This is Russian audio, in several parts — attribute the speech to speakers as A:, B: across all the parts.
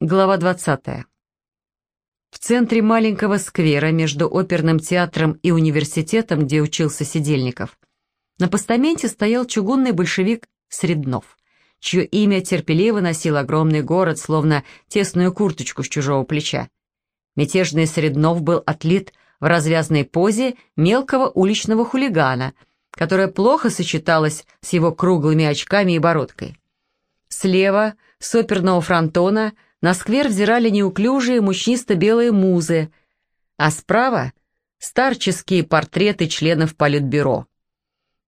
A: Глава 20. В центре маленького сквера между оперным театром и университетом, где учился Сидельников, на постаменте стоял чугунный большевик Среднов, чье имя терпеливо носил огромный город, словно тесную курточку с чужого плеча. Мятежный Среднов был отлит в развязной позе мелкого уличного хулигана, которая плохо сочеталась с его круглыми очками и бородкой. Слева, с оперного фронтона, на сквер взирали неуклюжие мучнисто-белые музы, а справа — старческие портреты членов Политбюро.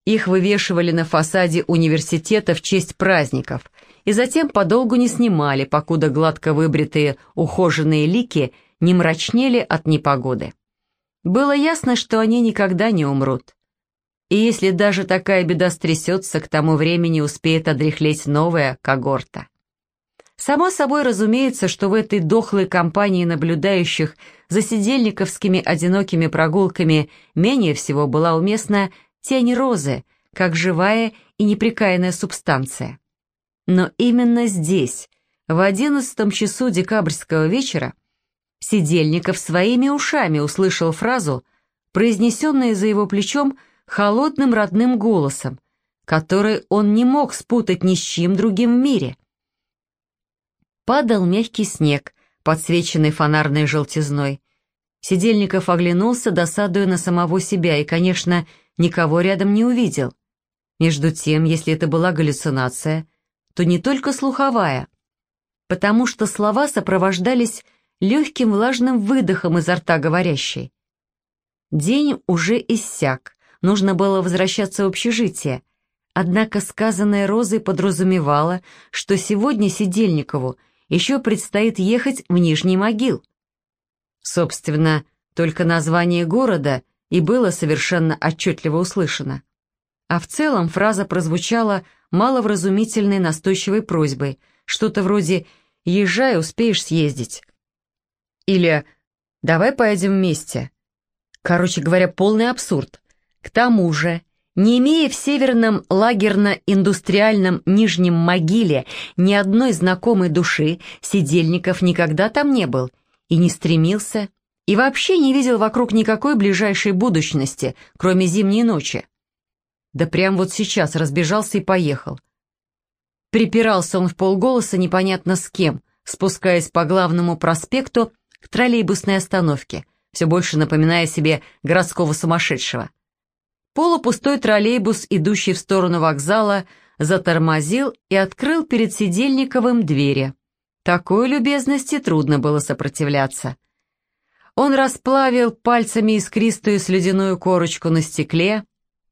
A: Их вывешивали на фасаде университета в честь праздников и затем подолгу не снимали, покуда гладко выбритые ухоженные лики не мрачнели от непогоды. Было ясно, что они никогда не умрут. И если даже такая беда стрясется, к тому времени успеет одряхлеть новая когорта. Само собой разумеется, что в этой дохлой компании наблюдающих за сидельниковскими одинокими прогулками менее всего была уместна тень розы, как живая и неприкаянная субстанция. Но именно здесь, в одиннадцатом часу декабрьского вечера, Сидельников своими ушами услышал фразу, произнесенную за его плечом холодным родным голосом, который он не мог спутать ни с чем другим в мире — Падал мягкий снег, подсвеченный фонарной желтизной. Сидельников оглянулся, досадуя на самого себя, и, конечно, никого рядом не увидел. Между тем, если это была галлюцинация, то не только слуховая, потому что слова сопровождались легким влажным выдохом изо рта говорящей. День уже иссяк, нужно было возвращаться в общежитие, однако сказанное Розой подразумевало, что сегодня Сидельникову еще предстоит ехать в Нижний могил. Собственно, только название города и было совершенно отчетливо услышано. А в целом фраза прозвучала маловразумительной настойчивой просьбой, что-то вроде «Езжай, успеешь съездить». Или «Давай поедем вместе». Короче говоря, полный абсурд. К тому же, не имея в северном лагерно-индустриальном Нижнем могиле ни одной знакомой души, Сидельников никогда там не был и не стремился, и вообще не видел вокруг никакой ближайшей будущности, кроме зимней ночи. Да прям вот сейчас разбежался и поехал. Припирался он в полголоса непонятно с кем, спускаясь по главному проспекту к троллейбусной остановке, все больше напоминая себе городского сумасшедшего. Полупустой троллейбус, идущий в сторону вокзала, затормозил и открыл перед Сидельниковым двери. Такой любезности трудно было сопротивляться. Он расплавил пальцами искристую слюдяную корочку на стекле.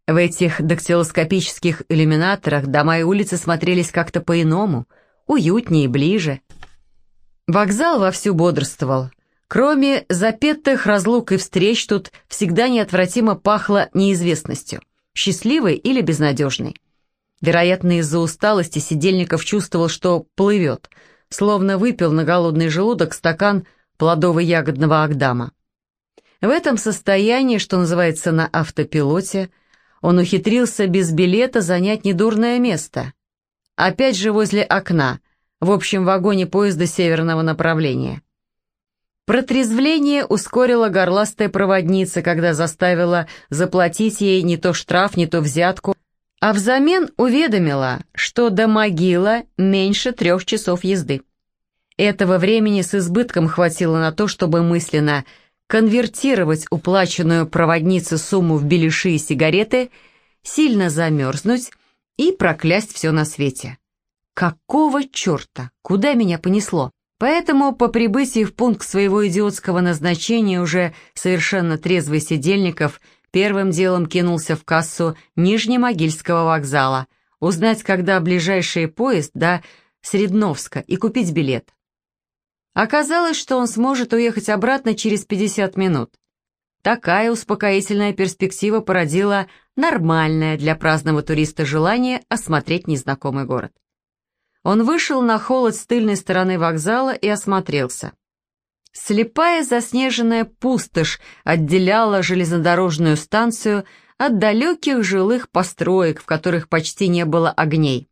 A: В этих дактилоскопических иллюминаторах дома и улицы смотрелись как-то по-иному, уютнее и ближе. Вокзал вовсю бодрствовал. Кроме запетых разлук и встреч тут всегда неотвратимо пахло неизвестностью, счастливой или безнадежной. Вероятно, из-за усталости Сидельников чувствовал, что плывет, словно выпил на голодный желудок стакан плодово-ягодного агдама. В этом состоянии, что называется на автопилоте, он ухитрился без билета занять недурное место. Опять же возле окна, в общем вагоне поезда северного направления. Протрезвление ускорила горластая проводница, когда заставила заплатить ей не то штраф, не то взятку, а взамен уведомила, что до могила меньше трех часов езды. Этого времени с избытком хватило на то, чтобы мысленно конвертировать уплаченную проводнице сумму в беляши и сигареты, сильно замерзнуть и проклясть все на свете. Какого черта? Куда меня понесло? Поэтому по прибытии в пункт своего идиотского назначения уже совершенно трезвый Сидельников первым делом кинулся в кассу Нижнемогильского вокзала, узнать, когда ближайший поезд до Средновска и купить билет. Оказалось, что он сможет уехать обратно через 50 минут. Такая успокоительная перспектива породила нормальное для праздного туриста желание осмотреть незнакомый город. Он вышел на холод с тыльной стороны вокзала и осмотрелся. Слепая заснеженная пустошь отделяла железнодорожную станцию от далеких жилых построек, в которых почти не было огней.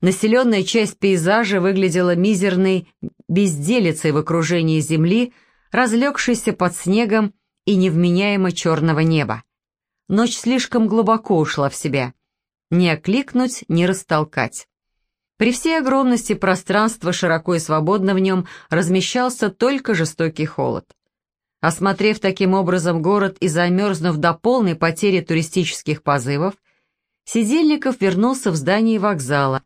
A: Населенная часть пейзажа выглядела мизерной безделицей в окружении земли, разлегшейся под снегом и невменяемо черного неба. Ночь слишком глубоко ушла в себя. Не окликнуть, не растолкать. При всей огромности пространства, широко и свободно в нем, размещался только жестокий холод. Осмотрев таким образом город и замерзнув до полной потери туристических позывов, Сидельников вернулся в здание вокзала,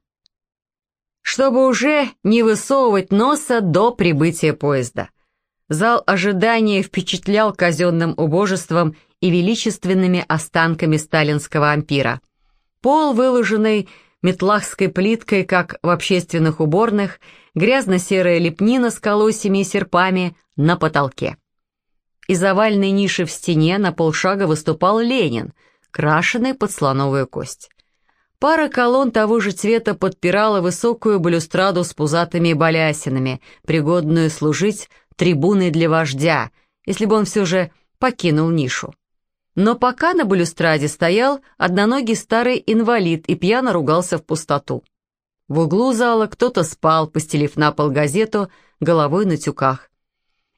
A: чтобы уже не высовывать носа до прибытия поезда. Зал ожидания впечатлял казенным убожеством и величественными останками сталинского ампира. Пол, выложенный метлахской плиткой, как в общественных уборных, грязно-серая лепнина с колосьями и серпами на потолке. Из овальной ниши в стене на полшага выступал Ленин, крашеный под слоновую кость. Пара колонн того же цвета подпирала высокую балюстраду с пузатыми балясинами, пригодную служить трибуной для вождя, если бы он все же покинул нишу. Но пока на балюстраде стоял одноногий старый инвалид и пьяно ругался в пустоту. В углу зала кто-то спал, постелив на пол газету, головой на тюках.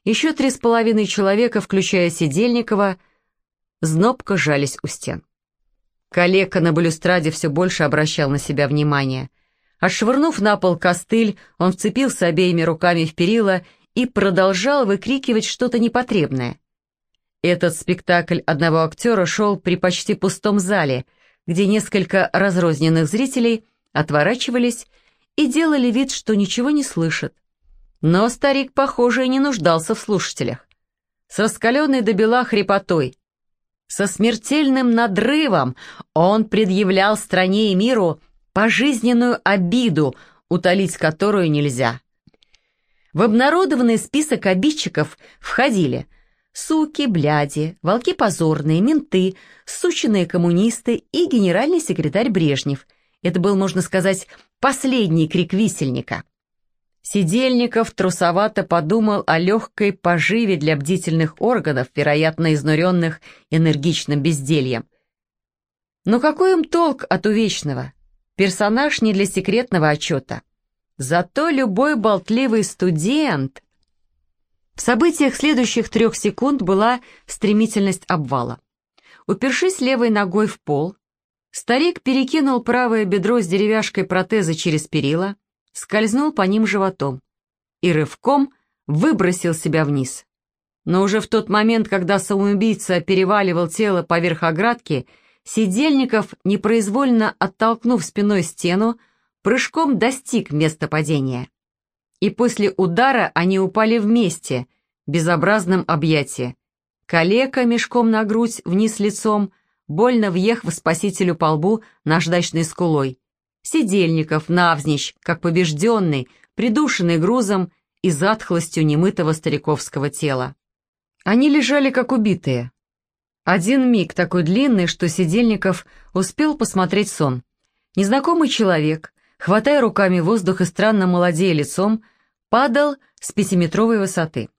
A: Еще три с половиной человека, включая Сидельникова, знобко жались у стен. Калека на балюстраде все больше обращал на себя внимание. Отшвырнув на пол костыль, он вцепился обеими руками в перила и продолжал выкрикивать что-то непотребное. Этот спектакль одного актера шел при почти пустом зале, где несколько разрозненных зрителей отворачивались и делали вид, что ничего не слышат. Но старик, похоже, и не нуждался в слушателях. С раскаленной до бела хрипотой, со смертельным надрывом он предъявлял стране и миру пожизненную обиду, утолить которую нельзя. В обнародованный список обидчиков входили суки, бляди, волки позорные, менты, сученные коммунисты и генеральный секретарь Брежнев. Это был, можно сказать, последний крик висельника. Сидельников трусовато подумал о легкой поживе для бдительных органов, вероятно, изнуренных энергичным бездельем. Но какой им толк от увечного? Персонаж не для секретного отчета. Зато любой болтливый студент... В событиях следующих трех секунд была стремительность обвала. Упершись левой ногой в пол, старик перекинул правое бедро с деревяшкой протеза через перила, скользнул по ним животом и рывком выбросил себя вниз. Но уже в тот момент, когда самоубийца переваливал тело поверх оградки, Сидельников, непроизвольно оттолкнув спиной стену, прыжком достиг места падения. И после удара они упали вместе, в безобразном объятии. Калека мешком на грудь, вниз лицом, больно въехав спасителю по лбу наждачной скулой. Сидельников навзничь, как побежденный, придушенный грузом и затхлостью немытого стариковского тела. Они лежали как убитые. Один миг такой длинный, что Сидельников успел посмотреть сон. Незнакомый человек, хватая руками воздух и странно молодея лицом, падал с пятиметровой высоты.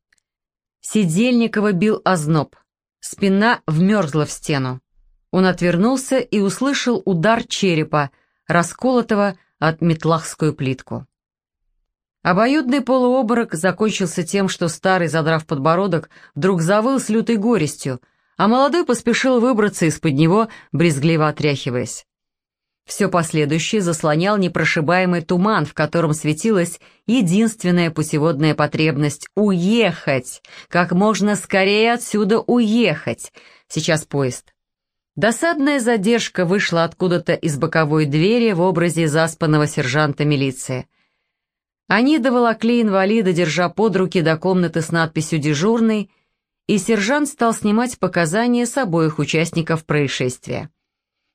A: Сидельникова бил озноб. Спина вмерзла в стену. Он отвернулся и услышал удар черепа, расколотого от метлахскую плитку. Обоюдный полуоборок закончился тем, что старый, задрав подбородок, вдруг завыл с лютой горестью, а молодой поспешил выбраться из-под него, брезгливо отряхиваясь. Все последующее заслонял непрошибаемый туман, в котором светилась единственная путеводная потребность — уехать, как можно скорее отсюда уехать. Сейчас поезд. Досадная задержка вышла откуда-то из боковой двери в образе заспанного сержанта милиции. Они доволокли инвалида, держа под руки до комнаты с надписью «Дежурный», и сержант стал снимать показания с обоих участников происшествия.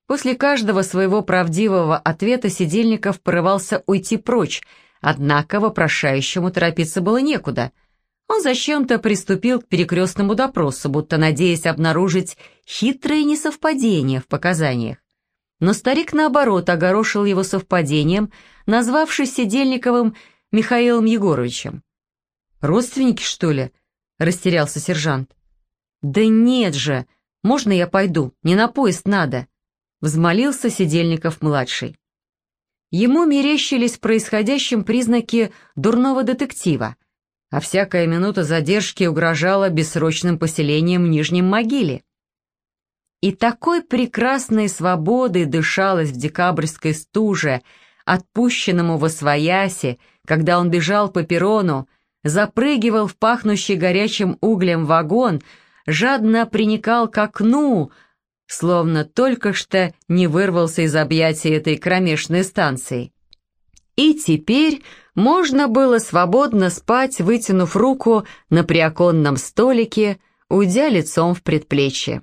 A: После каждого своего правдивого ответа Сидельников порывался уйти прочь, однако вопрошающему торопиться было некуда — он зачем-то приступил к перекрестному допросу, будто надеясь обнаружить хитрое несовпадение в показаниях. Но старик, наоборот, огорошил его совпадением, назвавшись Сидельниковым Михаилом Егоровичем. «Родственники, что ли?» — растерялся сержант. «Да нет же! Можно я пойду? Не на поезд надо!» — взмолился Сидельников-младший. Ему мерещились происходящим признаки дурного детектива, а всякая минута задержки угрожала бессрочным поселением в Нижнем могиле. И такой прекрасной свободой дышалось в декабрьской стуже, отпущенному во свояси, когда он бежал по перрону, запрыгивал в пахнущий горячим углем вагон, жадно приникал к окну, словно только что не вырвался из объятий этой кромешной станции. И теперь можно было свободно спать, вытянув руку на приоконном столике, уйдя лицом в предплечье.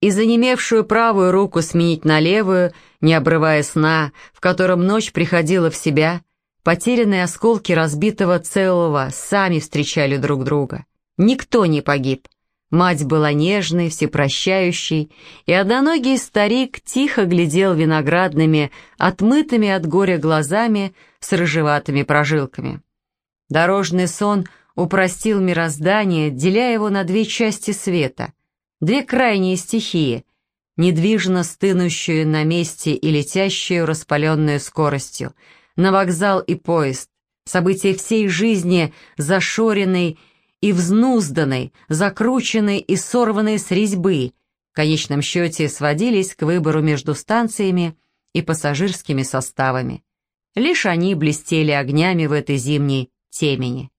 A: И занемевшую правую руку сменить на левую, не обрывая сна, в котором ночь приходила в себя, потерянные осколки разбитого целого сами встречали друг друга. Никто не погиб. Мать была нежной, всепрощающей, и одноногий старик тихо глядел виноградными, отмытыми от горя глазами с рыжеватыми прожилками. Дорожный сон упростил мироздание, деля его на две части света, две крайние стихии, недвижно стынущую на месте и летящую распаленную скоростью, на вокзал и поезд, события всей жизни, зашоренной и взнузданной, закрученной и сорванной с резьбы, в конечном счете сводились к выбору между станциями и пассажирскими составами. Лишь они блестели огнями в этой зимней темени.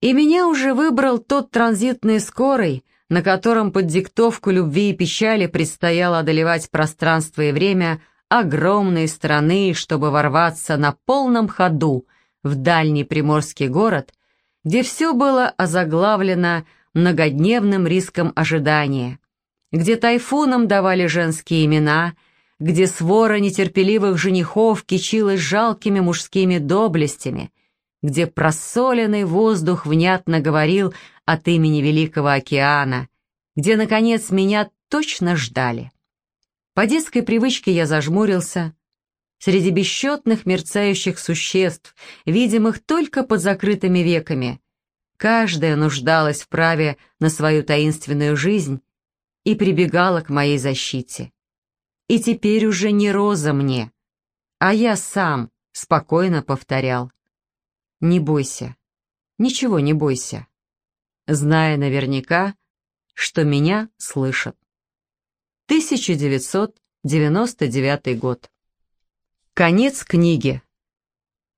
A: И меня уже выбрал тот транзитный скорый, на котором под диктовку любви и печали предстояло одолевать пространство и время огромной страны, чтобы ворваться на полном ходу в дальний приморский город где все было озаглавлено многодневным риском ожидания, где тайфуном давали женские имена, где свора нетерпеливых женихов кичилась жалкими мужскими доблестями, где просоленный воздух внятно говорил от имени Великого океана, где, наконец, меня точно ждали. По детской привычке я зажмурился, среди бесчетных мерцающих существ, видимых только под закрытыми веками. Каждая нуждалась в праве на свою таинственную жизнь и прибегала к моей защите. И теперь уже не Роза мне, а я сам спокойно повторял. «Не бойся, ничего не бойся», зная наверняка, что меня слышат. 1999 год. Конец книги.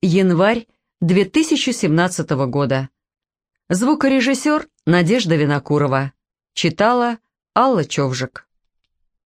A: Январь 2017 года. Звукорежиссер Надежда Винокурова. Читала Алла Човжик.